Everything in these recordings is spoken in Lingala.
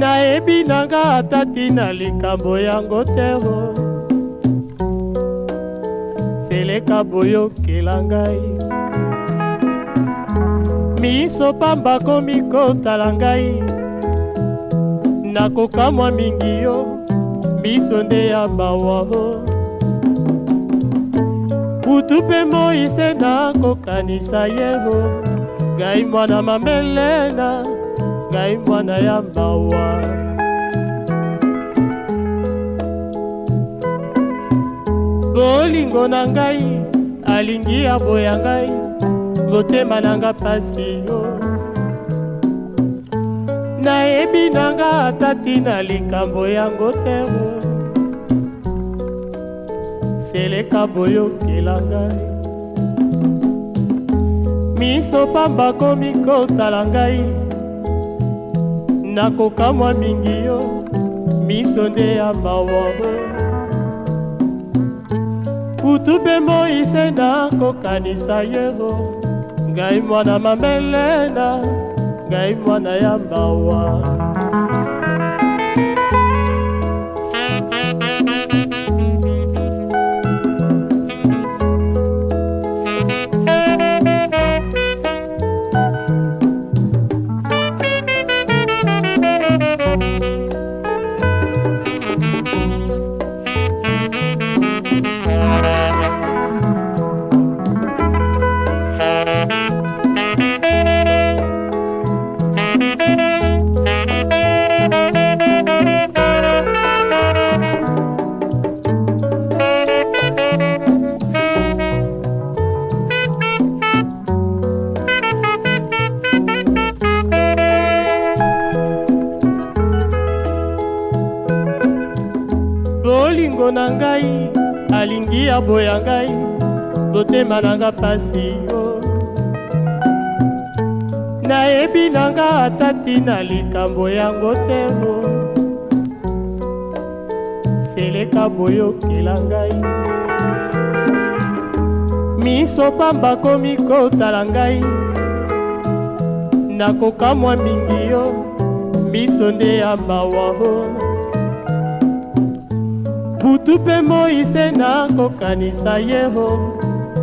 nayebi nanga ata tina likambo yango teo seleka boyokela ngai miso pamba komi kotala ngai nakokamwa mingi yo miso nde ya mawa o kutu mpe moise nakokanisa yebo ngai mwana mamelena ngai mwana ya mawa bolingo na ngai alingi aboya ngai motema na nga pasi yo nayebi na nga ata tina likambo yango temo seleka boyokela ngai miso pamba komi kotala ngai nakokamwa mingi yo miso nde ya mawa kutu mpe moise nakokanisa yeo ngai mwana mamelena ngai mwana ya mawa na ngai alingi aboya ngai lotema na nga pasi o nayebi na nga ata ntina likambo yango te o seleka boyokela ngai miso pamba komi kotala ngai nakokamwa mingi yo miso nde ya mawa o kutu mpe moise nakokanisa yeho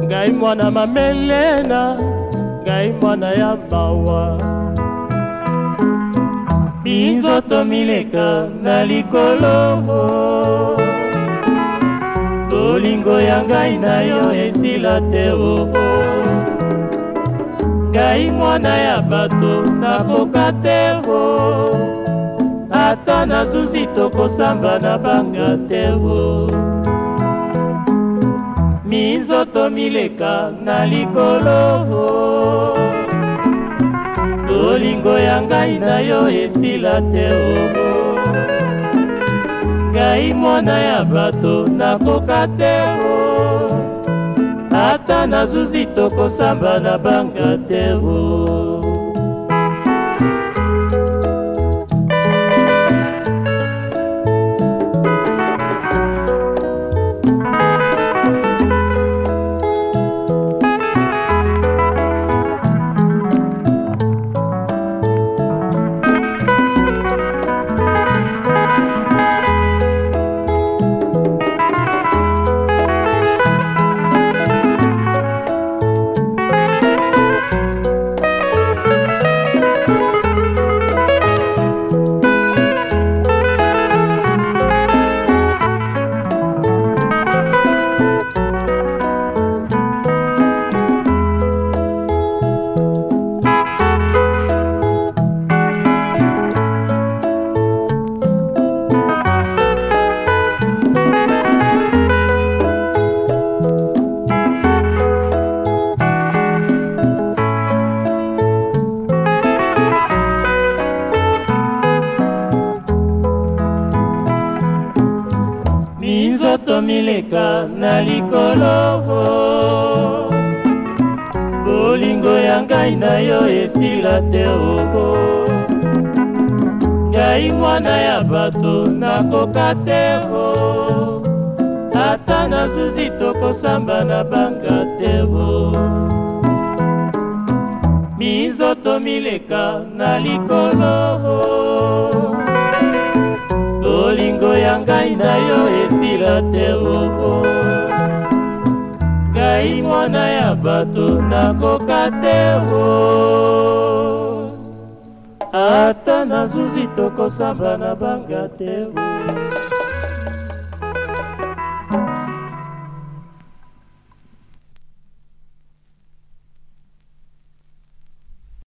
ngai mwana mamelena ngai mwana ya mawa minzoto mileka na likolo bolingo ya ngai na yo esila te oo ngai mwana ya bato nakoka te o ata nazuzi tokosamba na banga tebo minzoto mileka na likolo bolingo ya ngai na yo esila te oo ngai mwana ya bato nakoka te o ata nazuzi tokosamba na banga te o minzoto mileka na likolo bolingo ya ngai na yo esila te oko ngai mwana ya bato nakoka te o ata nazuzi tokosamba na banga te o minzoto mileka na likolo bolingo ya ngai na yo esila te oko ngai mwana ya bato nakoka te o ata nazuzi tokosamba na banga te o